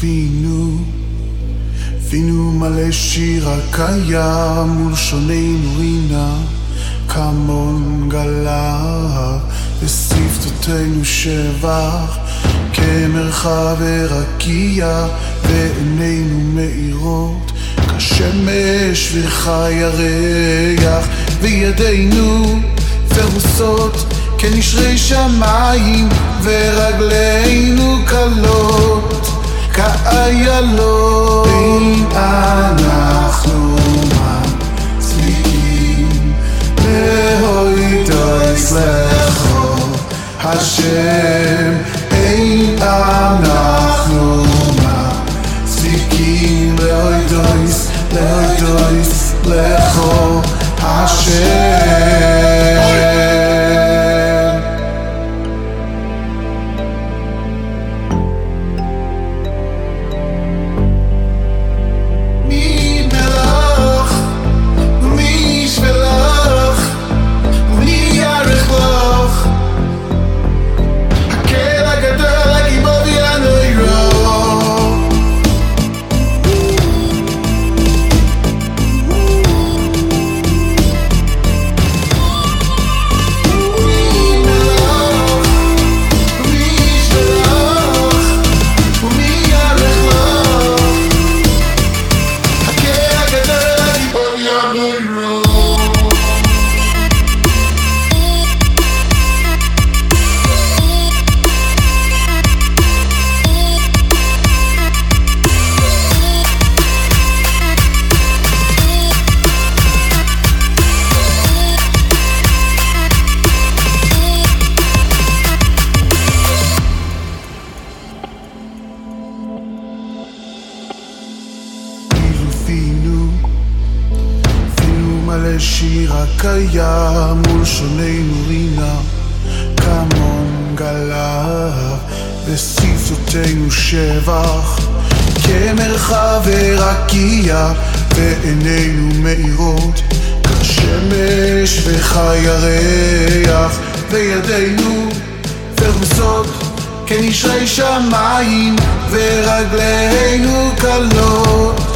פינו, וינו מלא שיר הקיים, ולשוננו רינה, כמון גלה, ושפתותינו שבח, כמרחב ורקיע, ועינינו מאירות, כשמש וחי הריח, וידינו פרוסות כנשרי שמיים, ורגלינו קלות. כאיילון אם אנחנו מצליחים להועיד אויס לחוב השם אם אנחנו מצליחים להועיד אויס להועיד אויס לחוב השם מלא שיר הקיים מול שוננו רינה. כמון גלה ושפתותינו שבח. כמרחב ורקיע ועינינו מאירות. כשמש וחי הירח וידינו פרוסות כנשרי שמיים ורגלינו קלות